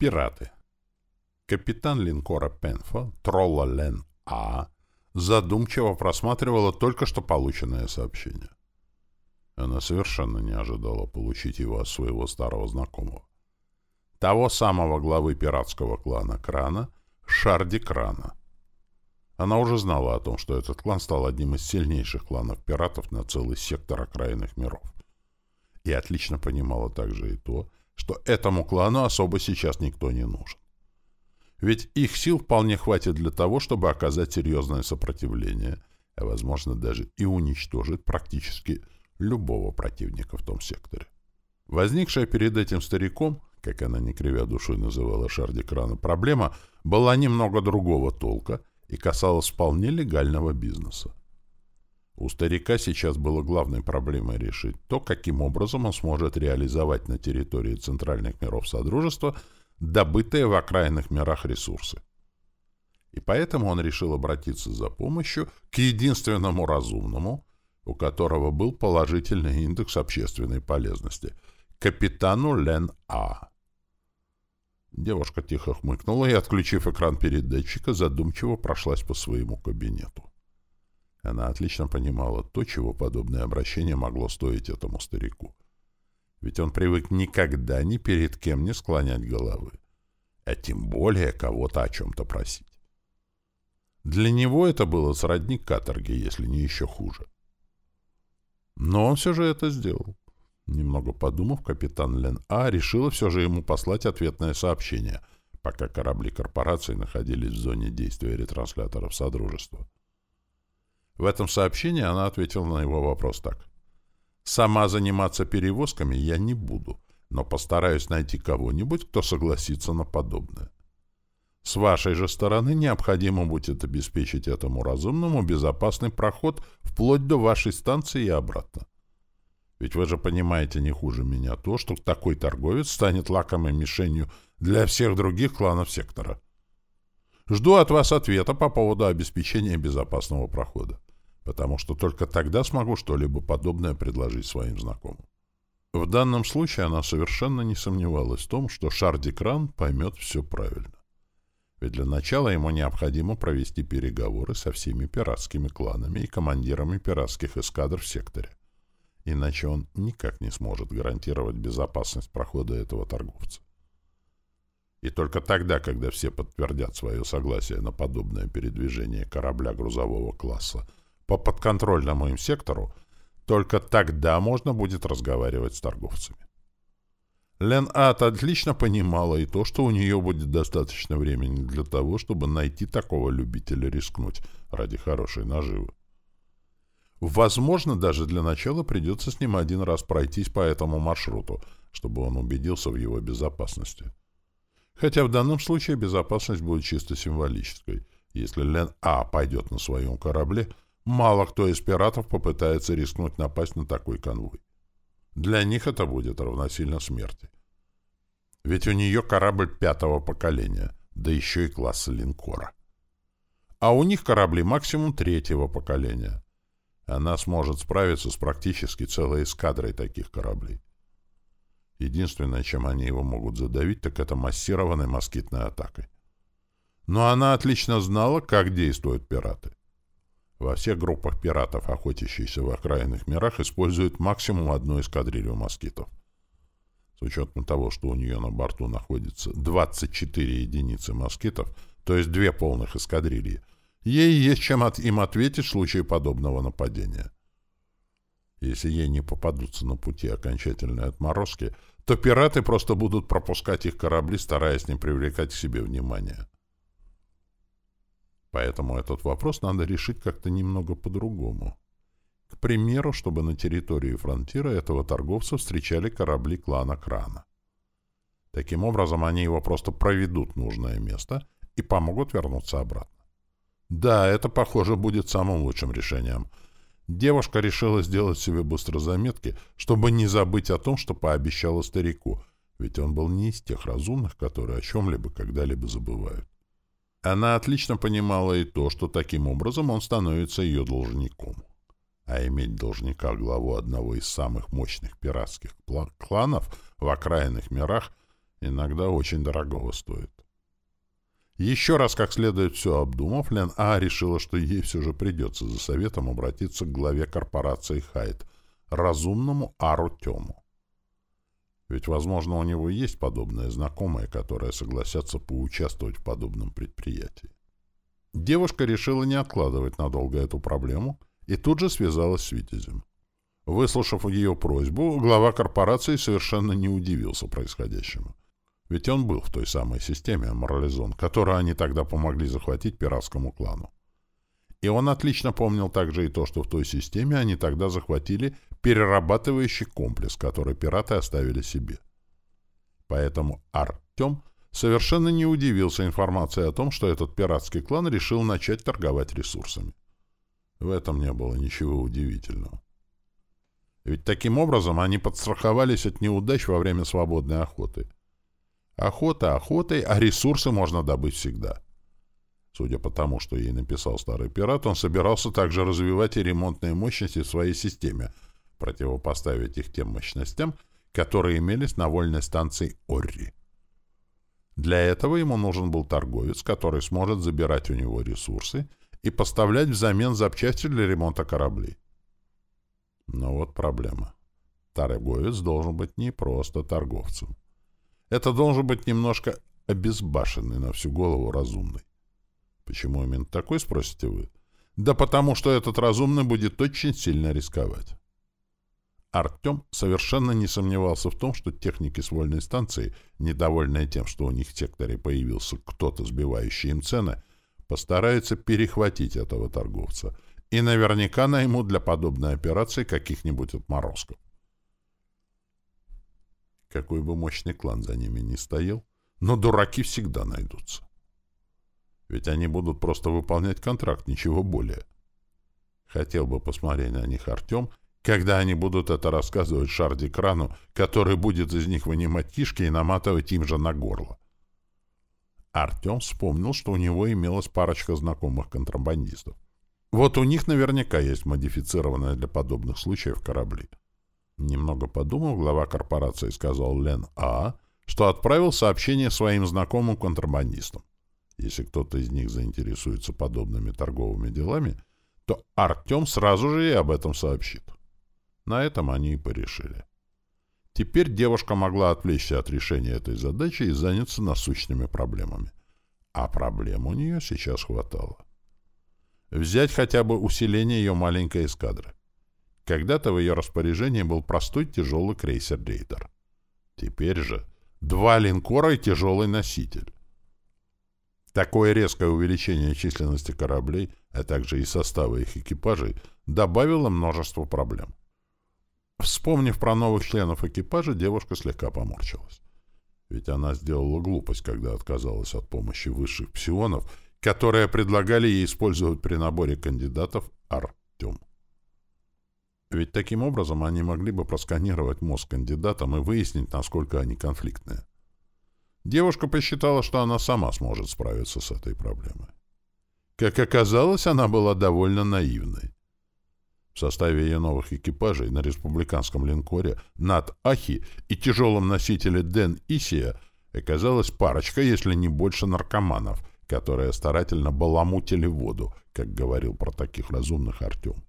Пираты. Капитан линкора Пенфа, Тролла Лен А, задумчиво просматривала только что полученное сообщение. Она совершенно не ожидала получить его от своего старого знакомого. Того самого главы пиратского клана Крана, Шарди Крана. Она уже знала о том, что этот клан стал одним из сильнейших кланов пиратов на целый сектор окраинных миров. И отлично понимала также и то, что этому клану особо сейчас никто не нужен. Ведь их сил вполне хватит для того, чтобы оказать серьезное сопротивление, а, возможно, даже и уничтожить практически любого противника в том секторе. Возникшая перед этим стариком, как она не кривя душой называла Шарди Крана, проблема была немного другого толка и касалась вполне легального бизнеса. У старика сейчас было главной проблемой решить то, каким образом он сможет реализовать на территории центральных миров Содружества добытые в окраинных мирах ресурсы. И поэтому он решил обратиться за помощью к единственному разумному, у которого был положительный индекс общественной полезности, капитану Лен А. Девушка тихо хмыкнула и, отключив экран передатчика, задумчиво прошлась по своему кабинету. Она отлично понимала то, чего подобное обращение могло стоить этому старику. Ведь он привык никогда ни перед кем не склонять головы, а тем более кого-то о чем-то просить. Для него это было сродни каторги, если не еще хуже. Но он все же это сделал. Немного подумав, капитан Лен А решила все же ему послать ответное сообщение, пока корабли корпорации находились в зоне действия ретрансляторов Содружества. В этом сообщении она ответила на его вопрос так. «Сама заниматься перевозками я не буду, но постараюсь найти кого-нибудь, кто согласится на подобное. С вашей же стороны необходимо будет обеспечить этому разумному безопасный проход вплоть до вашей станции и обратно. Ведь вы же понимаете не хуже меня то, что такой торговец станет лакомой мишенью для всех других кланов сектора. Жду от вас ответа по поводу обеспечения безопасного прохода потому что только тогда смогу что-либо подобное предложить своим знакомым. В данном случае она совершенно не сомневалась в том, что Шарди Кран поймет все правильно. Ведь для начала ему необходимо провести переговоры со всеми пиратскими кланами и командирами пиратских эскадр в секторе. Иначе он никак не сможет гарантировать безопасность прохода этого торговца. И только тогда, когда все подтвердят свое согласие на подобное передвижение корабля грузового класса по подконтрольному им сектору, только тогда можно будет разговаривать с торговцами. Лен Ат отлично понимала и то, что у нее будет достаточно времени для того, чтобы найти такого любителя рискнуть ради хорошей наживы. Возможно, даже для начала придется с ним один раз пройтись по этому маршруту, чтобы он убедился в его безопасности. Хотя в данном случае безопасность будет чисто символической. Если Лен А пойдет на своем корабле — Мало кто из пиратов попытается рискнуть напасть на такой конвой. Для них это будет равносильно смерти. Ведь у нее корабль пятого поколения, да еще и класса линкора. А у них корабли максимум третьего поколения. Она сможет справиться с практически целой эскадрой таких кораблей. Единственное, чем они его могут задавить, так это массированной москитной атакой. Но она отлично знала, как действуют пираты. Во всех группах пиратов, охотящихся в окраинных мирах, используют максимум одну эскадрилью москитов. С учетом того, что у нее на борту находится 24 единицы москитов, то есть две полных эскадрильи, ей есть чем от, им ответить в случае подобного нападения. Если ей не попадутся на пути окончательные отморозки, то пираты просто будут пропускать их корабли, стараясь не привлекать к себе внимания. Поэтому этот вопрос надо решить как-то немного по-другому. К примеру, чтобы на территории фронтира этого торговца встречали корабли клана Крана. Таким образом, они его просто проведут в нужное место и помогут вернуться обратно. Да, это, похоже, будет самым лучшим решением. Девушка решила сделать себе быстро заметки, чтобы не забыть о том, что пообещала старику, ведь он был не из тех разумных, которые о чем-либо когда-либо забывают. Она отлично понимала и то, что таким образом он становится ее должником. А иметь должника главу одного из самых мощных пиратских кланов в окраинных мирах Иногда очень дорогого стоит. Еще раз как следует все обдумав, Лен А решила, что ей все же придется за советом обратиться к главе корпорации Хайт, разумному Ару Тему. Ведь, возможно, у него есть подобные знакомые, которые согласятся поучаствовать в подобном предприятии. Девушка решила не откладывать надолго эту проблему и тут же связалась с Витязем. Выслушав ее просьбу, глава корпорации совершенно не удивился происходящему. Ведь он был в той самой системе Морализон, которую они тогда помогли захватить пиратскому клану. И он отлично помнил также и то, что в той системе они тогда захватили перерабатывающий комплекс, который пираты оставили себе. Поэтому Артем совершенно не удивился информации о том, что этот пиратский клан решил начать торговать ресурсами. В этом не было ничего удивительного. Ведь таким образом они подстраховались от неудач во время свободной охоты. Охота охотой, а ресурсы можно добыть всегда. Судя по тому, что ей написал старый пират, он собирался также развивать и ремонтные мощности в своей системе, противопоставить их тем мощностям, которые имелись на вольной станции Орри. Для этого ему нужен был торговец, который сможет забирать у него ресурсы и поставлять взамен запчасти для ремонта кораблей. Но вот проблема. Торговец должен быть не просто торговцем. Это должен быть немножко обезбашенный на всю голову разумный. Почему именно такой, спросите вы? Да потому что этот разумный будет очень сильно рисковать. Артем совершенно не сомневался в том, что техники с вольной станции, недовольные тем, что у них в секторе появился кто-то, сбивающий им цены, постараются перехватить этого торговца — и наверняка найму для подобной операции каких-нибудь отморозков. Какой бы мощный клан за ними ни стоял, но дураки всегда найдутся. Ведь они будут просто выполнять контракт, ничего более. Хотел бы посмотреть на них Артем, когда они будут это рассказывать Шарди Крану, который будет из них вынимать кишки и наматывать им же на горло. Артем вспомнил, что у него имелась парочка знакомых контрабандистов. Вот у них наверняка есть модифицированные для подобных случаев корабли. Немного подумав, глава корпорации сказал Лен А, что отправил сообщение своим знакомым контрабандистам. Если кто-то из них заинтересуется подобными торговыми делами, то Артем сразу же и об этом сообщит. На этом они и порешили. Теперь девушка могла отвлечься от решения этой задачи и заняться насущными проблемами. А проблем у нее сейчас хватало. Взять хотя бы усиление ее маленькой эскадры. Когда-то в ее распоряжении был простой тяжелый крейсер «Рейдер». Теперь же два линкора и тяжелый носитель. Такое резкое увеличение численности кораблей, а также и состава их экипажей, добавило множество проблем. Вспомнив про новых членов экипажа, девушка слегка поморщилась. Ведь она сделала глупость, когда отказалась от помощи высших псионов которые предлагали ей использовать при наборе кандидатов Артем. Ведь таким образом они могли бы просканировать мозг кандидатам и выяснить, насколько они конфликтные. Девушка посчитала, что она сама сможет справиться с этой проблемой. Как оказалось, она была довольно наивной. В составе ее новых экипажей на республиканском линкоре над Ахи и тяжелом носителе Ден Исия оказалась парочка, если не больше наркоманов, которые старательно баламутили воду, как говорил про таких разумных Артем.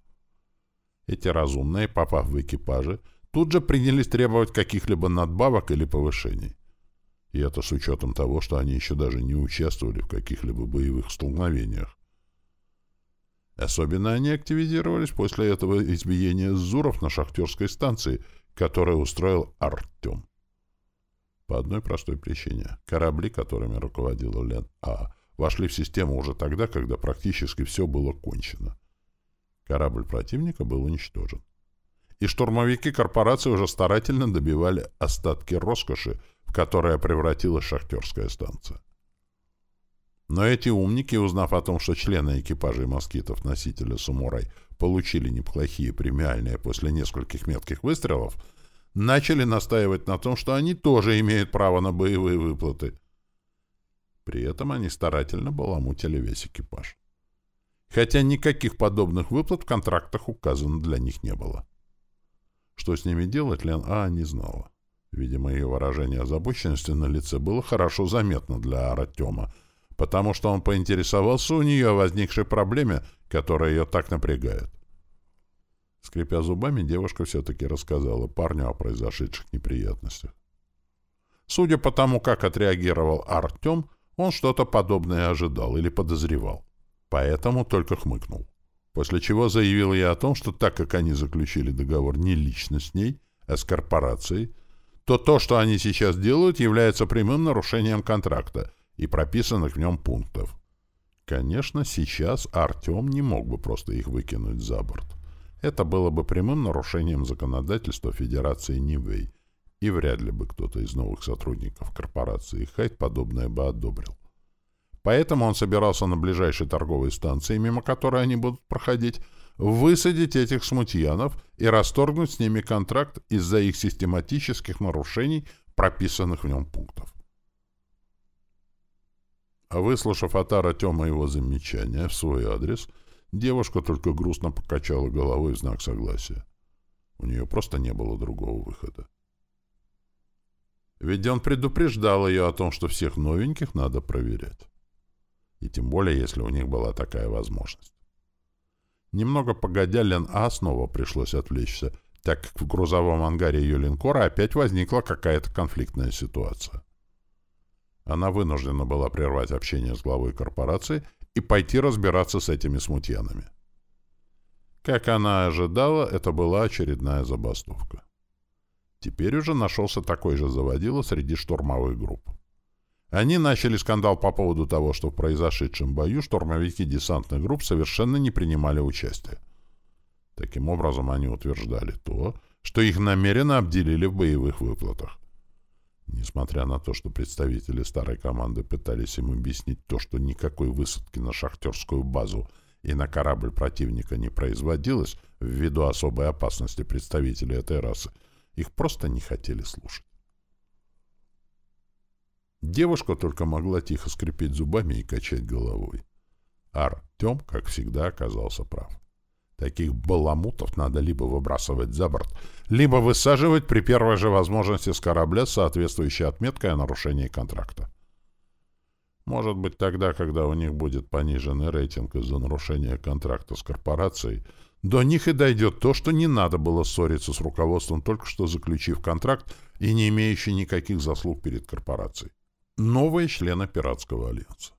Эти разумные, попав в экипажи, тут же принялись требовать каких-либо надбавок или повышений. И это с учетом того, что они еще даже не участвовали в каких-либо боевых столкновениях. Особенно они активизировались после этого избиения Зуров на шахтерской станции, которое устроил Артем. По одной простой причине. Корабли, которыми руководила Лен А, вошли в систему уже тогда, когда практически все было кончено. Корабль противника был уничтожен. И штурмовики корпорации уже старательно добивали остатки роскоши, в которое превратилась шахтерская станция. Но эти умники, узнав о том, что члены экипажей москитов носителя Сумурай получили неплохие премиальные после нескольких метких выстрелов, начали настаивать на том, что они тоже имеют право на боевые выплаты, при этом они старательно баламутили весь экипаж. Хотя никаких подобных выплат в контрактах указано для них не было. Что с ними делать, Лен А не знала. Видимо, ее выражение озабоченности на лице было хорошо заметно для Артема, потому что он поинтересовался у нее о возникшей проблеме, которая ее так напрягает. Скрипя зубами, девушка все-таки рассказала парню о произошедших неприятностях. Судя по тому, как отреагировал Артем, он что-то подобное ожидал или подозревал. Поэтому только хмыкнул. После чего заявил я о том, что так как они заключили договор не лично с ней, а с корпорацией, то то, что они сейчас делают, является прямым нарушением контракта и прописанных в нем пунктов. Конечно, сейчас Артем не мог бы просто их выкинуть за борт. Это было бы прямым нарушением законодательства Федерации Нивэй, и вряд ли бы кто-то из новых сотрудников корпорации Хайт подобное бы одобрил. Поэтому он собирался на ближайшей торговой станции, мимо которой они будут проходить, высадить этих смутьянов и расторгнуть с ними контракт из-за их систематических нарушений, прописанных в нем пунктов. А выслушав от Артема его замечания в свой адрес, девушка только грустно покачала головой в знак согласия. У нее просто не было другого выхода. Ведь он предупреждал ее о том, что всех новеньких надо проверять. И тем более, если у них была такая возможность. Немного погодя, Лен А снова пришлось отвлечься, так как в грузовом ангаре ее линкора опять возникла какая-то конфликтная ситуация. Она вынуждена была прервать общение с главой корпорации и пойти разбираться с этими смутьянами. Как она ожидала, это была очередная забастовка. Теперь уже нашелся такой же заводила среди штурмовых групп. Они начали скандал по поводу того, что в произошедшем бою штурмовики десантных групп совершенно не принимали участия. Таким образом, они утверждали то, что их намеренно обделили в боевых выплатах. Несмотря на то, что представители старой команды пытались им объяснить то, что никакой высадки на шахтерскую базу и на корабль противника не производилось ввиду особой опасности представителей этой расы, их просто не хотели слушать. Девушка только могла тихо скрипеть зубами и качать головой. Артем, как всегда, оказался прав. Таких баламутов надо либо выбрасывать за борт, либо высаживать при первой же возможности с корабля с соответствующей отметкой о нарушении контракта. Может быть, тогда, когда у них будет пониженный рейтинг из-за нарушения контракта с корпорацией, до них и дойдет то, что не надо было ссориться с руководством, только что заключив контракт и не имеющий никаких заслуг перед корпорацией новые члены пиратского альянса.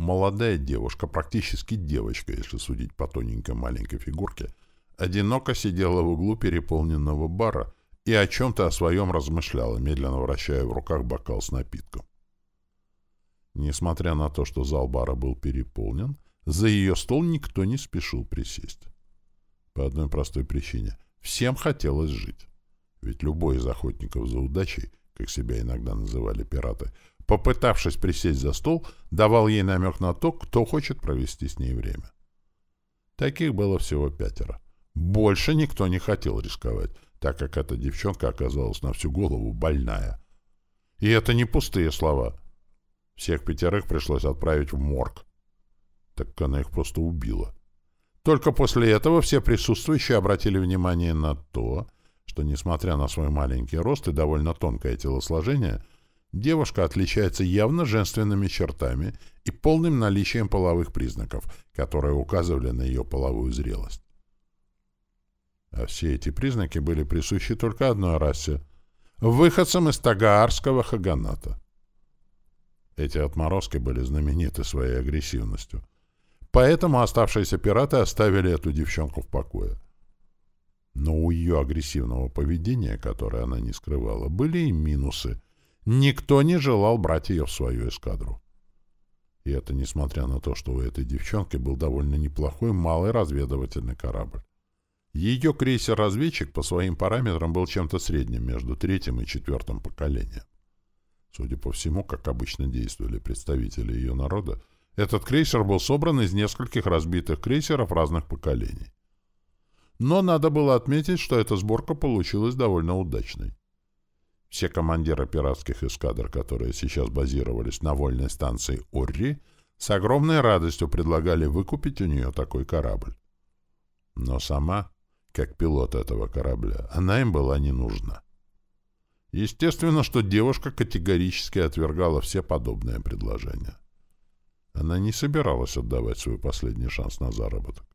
Молодая девушка, практически девочка, если судить по тоненькой маленькой фигурке, одиноко сидела в углу переполненного бара и о чем-то о своем размышляла, медленно вращая в руках бокал с напитком. Несмотря на то, что зал бара был переполнен, за ее стол никто не спешил присесть. По одной простой причине. Всем хотелось жить. Ведь любой из охотников за удачей как себя иногда называли пираты, попытавшись присесть за стол, давал ей намек на то, кто хочет провести с ней время. Таких было всего пятеро. Больше никто не хотел рисковать, так как эта девчонка оказалась на всю голову больная. И это не пустые слова. Всех пятерых пришлось отправить в морг. Так она их просто убила. Только после этого все присутствующие обратили внимание на то, что, несмотря на свой маленький рост и довольно тонкое телосложение, девушка отличается явно женственными чертами и полным наличием половых признаков, которые указывали на ее половую зрелость. А все эти признаки были присущи только одной расе — выходцам из Тагаарского хаганата. Эти отморозки были знамениты своей агрессивностью. Поэтому оставшиеся пираты оставили эту девчонку в покое. Но у ее агрессивного поведения, которое она не скрывала, были и минусы. Никто не желал брать ее в свою эскадру. И это несмотря на то, что у этой девчонки был довольно неплохой малый разведывательный корабль. Ее крейсер-разведчик по своим параметрам был чем-то средним между третьим и четвертым поколением. Судя по всему, как обычно действовали представители ее народа, этот крейсер был собран из нескольких разбитых крейсеров разных поколений. Но надо было отметить, что эта сборка получилась довольно удачной. Все командиры пиратских эскадр, которые сейчас базировались на вольной станции Орри, с огромной радостью предлагали выкупить у нее такой корабль. Но сама, как пилот этого корабля, она им была не нужна. Естественно, что девушка категорически отвергала все подобные предложения. Она не собиралась отдавать свой последний шанс на заработок.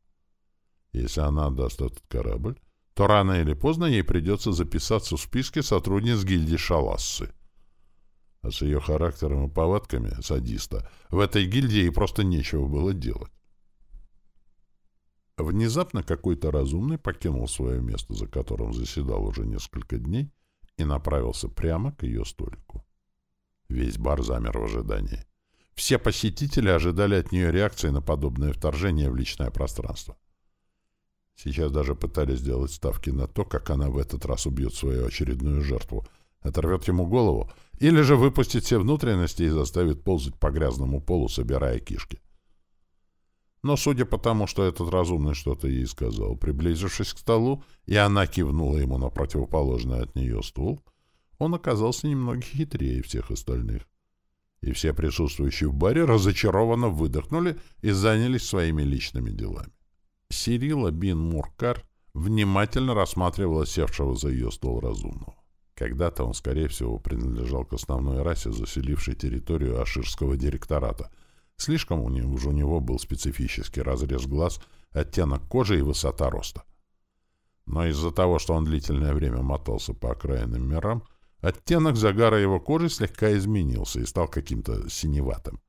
Если она отдаст этот корабль, то рано или поздно ей придется записаться в списке сотрудниц гильдии Шалассы. А с ее характером и повадками, садиста, в этой гильдии просто нечего было делать. Внезапно какой-то разумный покинул свое место, за которым заседал уже несколько дней, и направился прямо к ее столику. Весь бар замер в ожидании. Все посетители ожидали от нее реакции на подобное вторжение в личное пространство. Сейчас даже пытались сделать ставки на то, как она в этот раз убьет свою очередную жертву, оторвет ему голову, или же выпустит все внутренности и заставит ползать по грязному полу, собирая кишки. Но судя по тому, что этот разумный что-то ей сказал, приблизившись к столу, и она кивнула ему на противоположный от нее стул, он оказался немного хитрее всех остальных. И все присутствующие в баре разочарованно выдохнули и занялись своими личными делами. Сирила бин Муркар внимательно рассматривала севшего за ее стол разумного. Когда-то он, скорее всего, принадлежал к основной расе, заселившей территорию Аширского директората — Слишком у него, у него был специфический разрез глаз, оттенок кожи и высота роста. Но из-за того, что он длительное время мотался по окраинным мирам, оттенок загара его кожи слегка изменился и стал каким-то синеватым.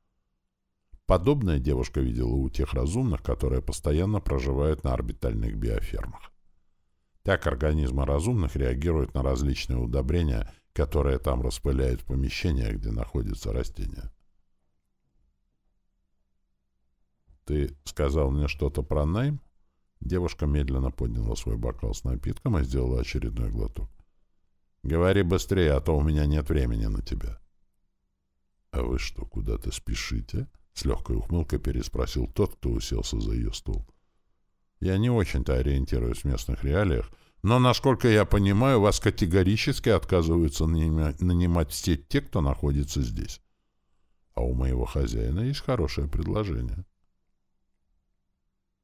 Подобное девушка видела у тех разумных, которые постоянно проживают на орбитальных биофермах. Так организмы разумных реагируют на различные удобрения, которые там распыляют в помещениях, где находятся растения. «Ты сказал мне что-то про найм?» Девушка медленно подняла свой бокал с напитком и сделала очередной глоток. «Говори быстрее, а то у меня нет времени на тебя». «А вы что, куда-то спешите?» — с легкой ухмылкой переспросил тот, кто уселся за ее стол. «Я не очень-то ориентируюсь в местных реалиях, но, насколько я понимаю, вас категорически отказываются нанимать все те, кто находится здесь. А у моего хозяина есть хорошее предложение».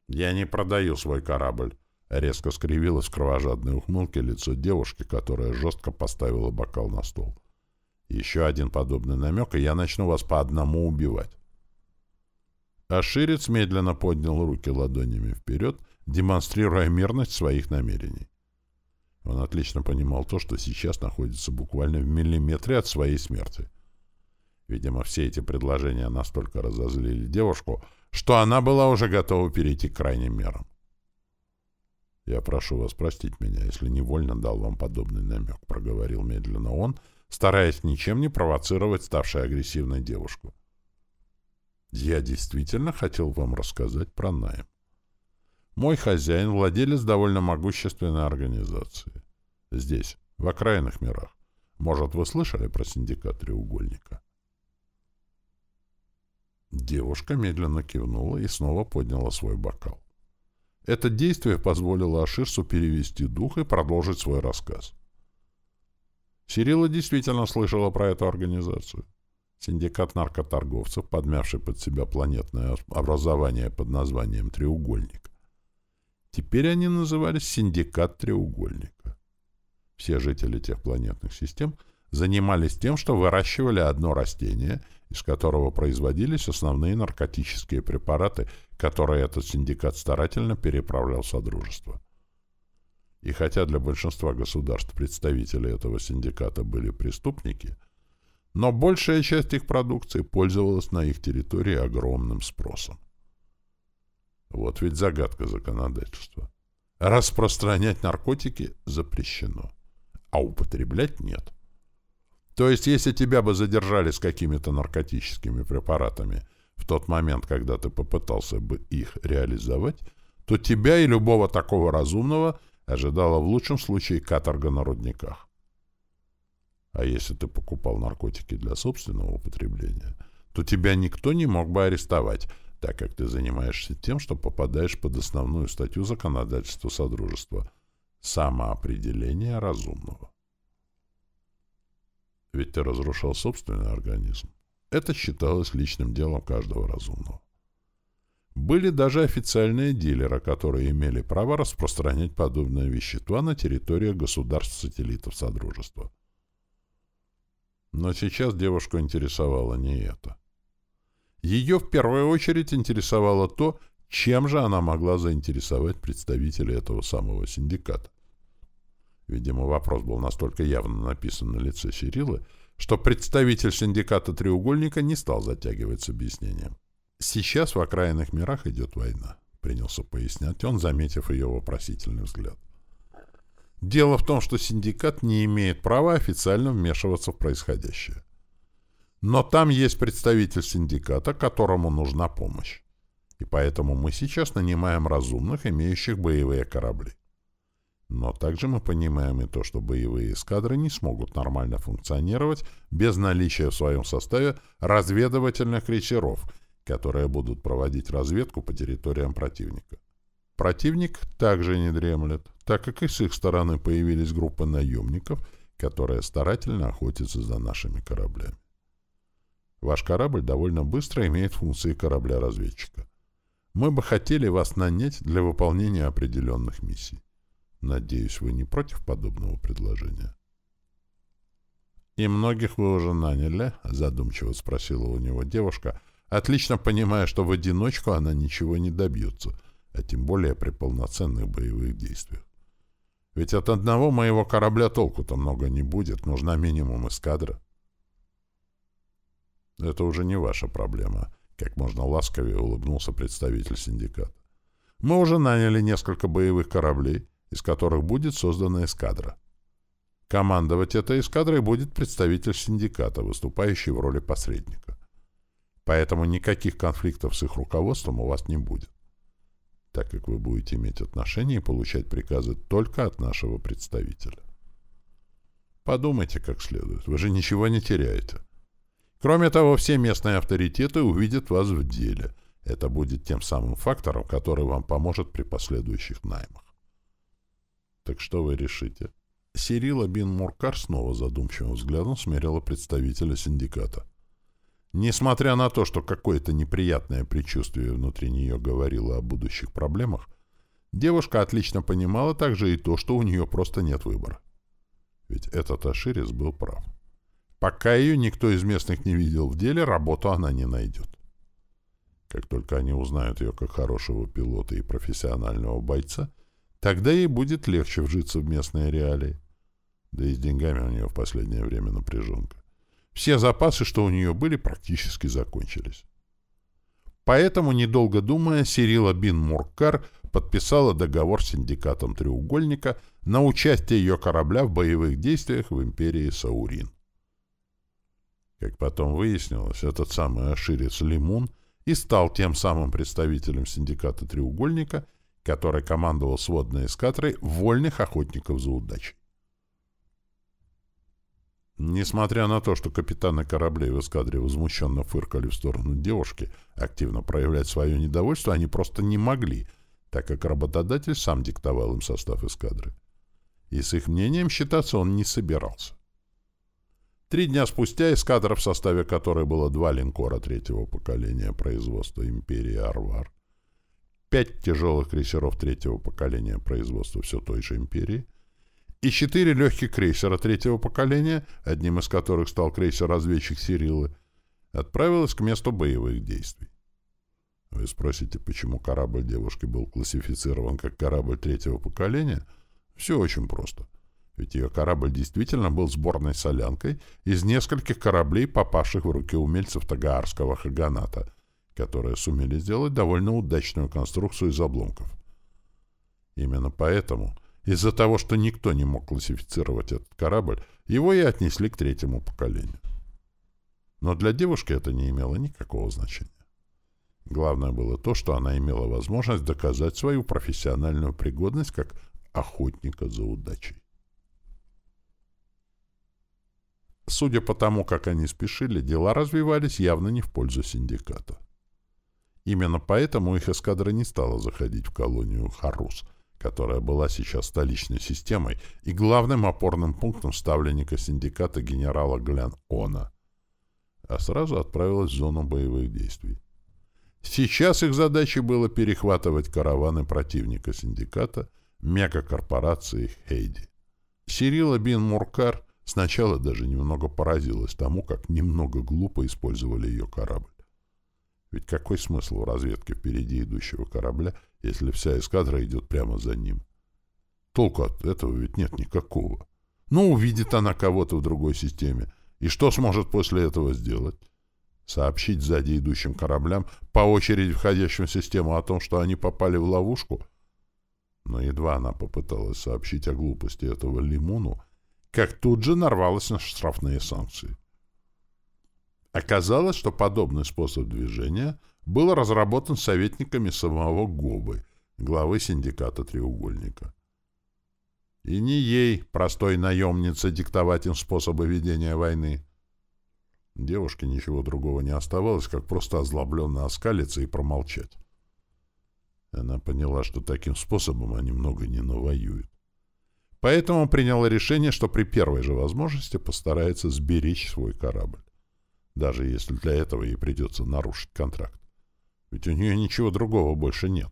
«Я не продаю свой корабль», — резко скривилось в кровожадной ухмылке лицо девушки, которая жестко поставила бокал на стол. «Еще один подобный намек, и я начну вас по одному убивать». Аширец медленно поднял руки ладонями вперед, демонстрируя мирность своих намерений. Он отлично понимал то, что сейчас находится буквально в миллиметре от своей смерти. Видимо, все эти предложения настолько разозлили девушку, что она была уже готова перейти к крайним мерам. «Я прошу вас простить меня, если невольно дал вам подобный намек», — проговорил медленно он, стараясь ничем не провоцировать ставшую агрессивной девушку. «Я действительно хотел вам рассказать про найм. Мой хозяин — владелец довольно могущественной организации. Здесь, в окраинных мирах. Может, вы слышали про синдикат треугольника?» Девушка медленно кивнула и снова подняла свой бокал. Это действие позволило Аширсу перевести дух и продолжить свой рассказ. Сирила действительно слышала про эту организацию. Синдикат наркоторговцев, подмявший под себя планетное образование под названием «Треугольник». Теперь они назывались «Синдикат Треугольника». Все жители тех планетных систем занимались тем, что выращивали одно растение из которого производились основные наркотические препараты, которые этот синдикат старательно переправлял в Содружество. И хотя для большинства государств представители этого синдиката были преступники, но большая часть их продукции пользовалась на их территории огромным спросом. Вот ведь загадка законодательства. Распространять наркотики запрещено, а употреблять нет. То есть, если тебя бы задержали с какими-то наркотическими препаратами в тот момент, когда ты попытался бы их реализовать, то тебя и любого такого разумного ожидала в лучшем случае каторга на рудниках. А если ты покупал наркотики для собственного употребления, то тебя никто не мог бы арестовать, так как ты занимаешься тем, что попадаешь под основную статью законодательства Содружества — самоопределение разумного. Ведь ты разрушал собственный организм. Это считалось личным делом каждого разумного. Были даже официальные дилеры, которые имели право распространять подобные вещества на территории государств-сателлитов Содружества. Но сейчас девушку интересовало не это. Ее в первую очередь интересовало то, чем же она могла заинтересовать представителей этого самого синдиката. Видимо, вопрос был настолько явно написан на лице Сирилы, что представитель синдиката «Треугольника» не стал затягивать с объяснением. «Сейчас в окраинных мирах идет война», — принялся пояснять он, заметив ее вопросительный взгляд. «Дело в том, что синдикат не имеет права официально вмешиваться в происходящее. Но там есть представитель синдиката, которому нужна помощь. И поэтому мы сейчас нанимаем разумных, имеющих боевые корабли. Но также мы понимаем и то, что боевые эскадры не смогут нормально функционировать без наличия в своем составе разведывательных крейсеров, которые будут проводить разведку по территориям противника. Противник также не дремлет, так как и с их стороны появились группы наемников, которые старательно охотятся за нашими кораблями. Ваш корабль довольно быстро имеет функции корабля-разведчика. Мы бы хотели вас нанять для выполнения определенных миссий. Надеюсь, вы не против подобного предложения? «И многих вы уже наняли?» — задумчиво спросила у него девушка, отлично понимая, что в одиночку она ничего не добьется, а тем более при полноценных боевых действиях. «Ведь от одного моего корабля толку-то много не будет, нужна минимум эскадра». «Это уже не ваша проблема», — как можно ласковее улыбнулся представитель синдиката. «Мы уже наняли несколько боевых кораблей, из которых будет создана эскадра. Командовать этой эскадрой будет представитель синдиката, выступающий в роли посредника. Поэтому никаких конфликтов с их руководством у вас не будет, так как вы будете иметь отношение и получать приказы только от нашего представителя. Подумайте как следует, вы же ничего не теряете. Кроме того, все местные авторитеты увидят вас в деле. Это будет тем самым фактором, который вам поможет при последующих наймах. Так что вы решите? Сирила Бин Муркар снова задумчивым взглядом смерила представителя синдиката. Несмотря на то, что какое-то неприятное предчувствие внутри нее говорило о будущих проблемах, девушка отлично понимала также и то, что у нее просто нет выбора. Ведь этот Аширис был прав. Пока ее никто из местных не видел в деле, работу она не найдет. Как только они узнают ее как хорошего пилота и профессионального бойца — Тогда ей будет легче вжиться в местные реалии. Да и с деньгами у нее в последнее время напряженка. Все запасы, что у нее были, практически закончились. Поэтому, недолго думая, Сирила Бин Муркар подписала договор с синдикатом «Треугольника» на участие ее корабля в боевых действиях в империи Саурин. Как потом выяснилось, этот самый аширец Лимун и стал тем самым представителем синдиката «Треугольника», который командовал сводной эскадрой вольных охотников за удачей. Несмотря на то, что капитаны кораблей в эскадре возмущенно фыркали в сторону девушки, активно проявлять свое недовольство они просто не могли, так как работодатель сам диктовал им состав эскадры. И с их мнением считаться он не собирался. Три дня спустя эскадра, в составе которой было два линкора третьего поколения производства империи Арвар, пять тяжелых крейсеров третьего поколения производства все той же империи и четыре легких крейсера третьего поколения, одним из которых стал крейсер-разведчик Сирилы, отправилась к месту боевых действий. Вы спросите, почему корабль девушки был классифицирован как корабль третьего поколения? Все очень просто. Ведь ее корабль действительно был сборной солянкой из нескольких кораблей, попавших в руки умельцев Тагаарского Хаганата — которые сумели сделать довольно удачную конструкцию из обломков. Именно поэтому, из-за того, что никто не мог классифицировать этот корабль, его и отнесли к третьему поколению. Но для девушки это не имело никакого значения. Главное было то, что она имела возможность доказать свою профессиональную пригодность как охотника за удачей. Судя по тому, как они спешили, дела развивались явно не в пользу синдиката. Именно поэтому их эскадра не стала заходить в колонию Харус, которая была сейчас столичной системой и главным опорным пунктом ставленника синдиката генерала Глян Она, а сразу отправилась в зону боевых действий. Сейчас их задачей было перехватывать караваны противника синдиката, мегакорпорации Хейди. Сирила Бин Муркар Сначала даже немного поразилась тому, как немного глупо использовали ее корабль. Ведь какой смысл в разведке впереди идущего корабля, если вся эскадра идет прямо за ним? Толку от этого ведь нет никакого. Ну, увидит она кого-то в другой системе. И что сможет после этого сделать? Сообщить сзади идущим кораблям, по очереди входящим в систему, о том, что они попали в ловушку? Но едва она попыталась сообщить о глупости этого лимуну, как тут же нарвалась на штрафные санкции. Оказалось, что подобный способ движения был разработан советниками самого Гобы, главы синдиката «Треугольника». И не ей, простой наемнице, диктовать им способы ведения войны. Девушке ничего другого не оставалось, как просто озлобленно оскалиться и промолчать. Она поняла, что таким способом они много не навоюют. Поэтому приняла решение, что при первой же возможности постарается сберечь свой корабль. Даже если для этого ей придется нарушить контракт. Ведь у нее ничего другого больше нет.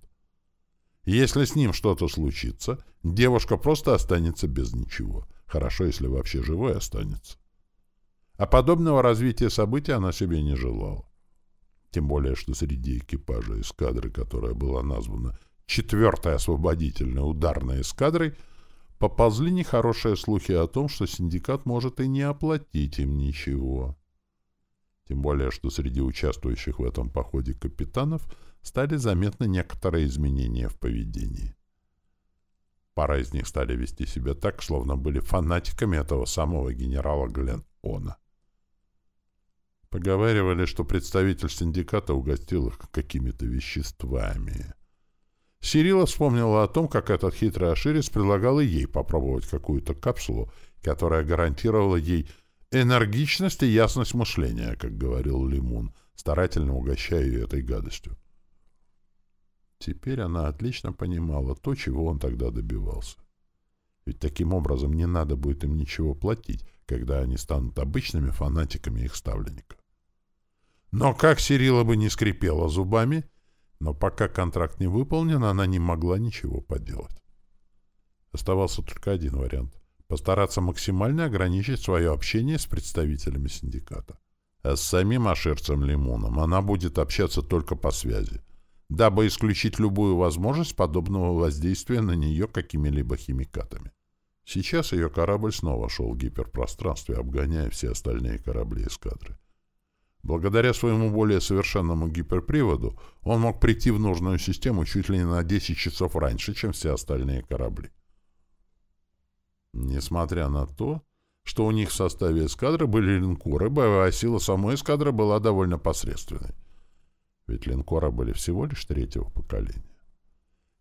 Если с ним что-то случится, девушка просто останется без ничего. Хорошо, если вообще живой останется. А подобного развития событий она себе не желала. Тем более, что среди экипажа эскадры, которая была названа четвертой освободительной ударной эскадрой, поползли нехорошие слухи о том, что синдикат может и не оплатить им ничего. Тем более, что среди участвующих в этом походе капитанов стали заметны некоторые изменения в поведении. Пара из них стали вести себя так, словно были фанатиками этого самого генерала Глен Она. Поговаривали, что представитель синдиката угостил их какими-то веществами. Сирила вспомнила о том, как этот хитрый Аширис предлагал ей попробовать какую-то капсулу, которая гарантировала ей энергичность и ясность мышления, как говорил Лимун, старательно угощая ее этой гадостью. Теперь она отлично понимала то, чего он тогда добивался. Ведь таким образом не надо будет им ничего платить, когда они станут обычными фанатиками их ставленников. Но как Сирила бы не скрипела зубами, но пока контракт не выполнен, она не могла ничего поделать. Оставался только один вариант — постараться максимально ограничить свое общение с представителями синдиката. А с самим Аширцем Лимоном она будет общаться только по связи, дабы исключить любую возможность подобного воздействия на нее какими-либо химикатами. Сейчас ее корабль снова шел в гиперпространстве, обгоняя все остальные корабли эскадры. Благодаря своему более совершенному гиперприводу он мог прийти в нужную систему чуть ли не на 10 часов раньше, чем все остальные корабли. Несмотря на то, что у них в составе эскадры были линкоры, боевая сила самой эскадры была довольно посредственной. Ведь линкоры были всего лишь третьего поколения.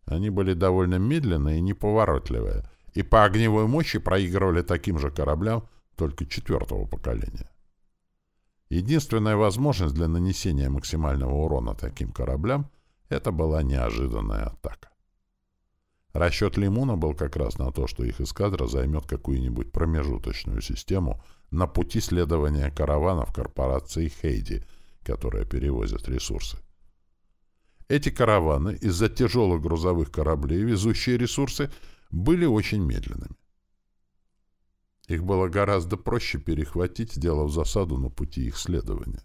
Они были довольно медленные и неповоротливые, и по огневой мощи проигрывали таким же кораблям только четвертого поколения. Единственная возможность для нанесения максимального урона таким кораблям — это была неожиданная атака. Расчет Лимуна был как раз на то, что их эскадра займет какую-нибудь промежуточную систему на пути следования караванов корпорации Хейди, которая перевозит ресурсы. Эти караваны из-за тяжелых грузовых кораблей, везущие ресурсы, были очень медленными. Их было гораздо проще перехватить, сделав засаду на пути их следования.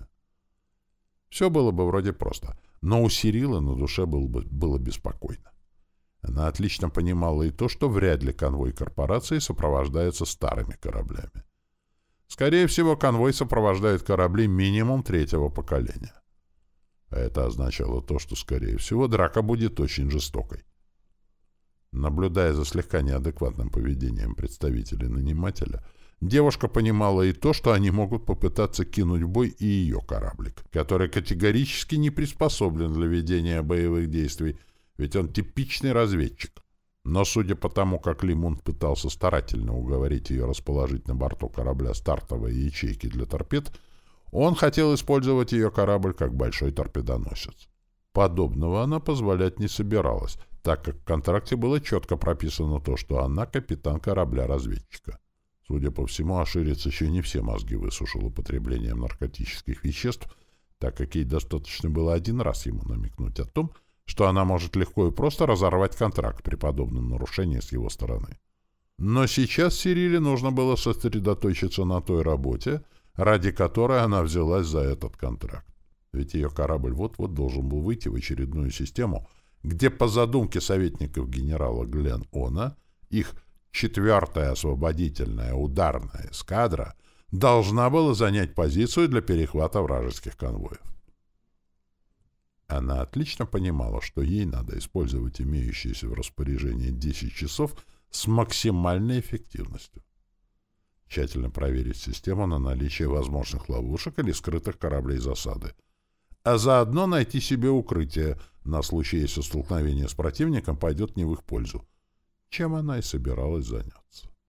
Все было бы вроде просто, но у Сирила на душе было, бы, было беспокойно. Она отлично понимала и то, что вряд ли конвой корпорации сопровождается старыми кораблями. Скорее всего, конвой сопровождает корабли минимум третьего поколения. А это означало то, что, скорее всего, драка будет очень жестокой. Наблюдая за слегка неадекватным поведением представителей нанимателя, девушка понимала и то, что они могут попытаться кинуть в бой и ее кораблик, который категорически не приспособлен для ведения боевых действий, ведь он типичный разведчик. Но судя по тому, как Лимон пытался старательно уговорить ее расположить на борту корабля стартовые ячейки для торпед, он хотел использовать ее корабль как большой торпедоносец. Подобного она позволять не собиралась, так как в контракте было четко прописано то, что она капитан корабля-разведчика. Судя по всему, Аширец еще не все мозги высушил употреблением наркотических веществ, так как ей достаточно было один раз ему намекнуть о том, что она может легко и просто разорвать контракт при подобном нарушении с его стороны. Но сейчас Сириле нужно было сосредоточиться на той работе, ради которой она взялась за этот контракт. Ведь ее корабль вот-вот должен был выйти в очередную систему, где по задумке советников генерала Глен Она их четвертая освободительная ударная эскадра должна была занять позицию для перехвата вражеских конвоев. Она отлично понимала, что ей надо использовать имеющиеся в распоряжении 10 часов с максимальной эффективностью. Тщательно проверить систему на наличие возможных ловушек или скрытых кораблей засады, а заодно найти себе укрытие на случай, если столкновение с противником пойдет не в их пользу, чем она и собиралась заняться.